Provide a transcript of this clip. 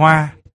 hoa.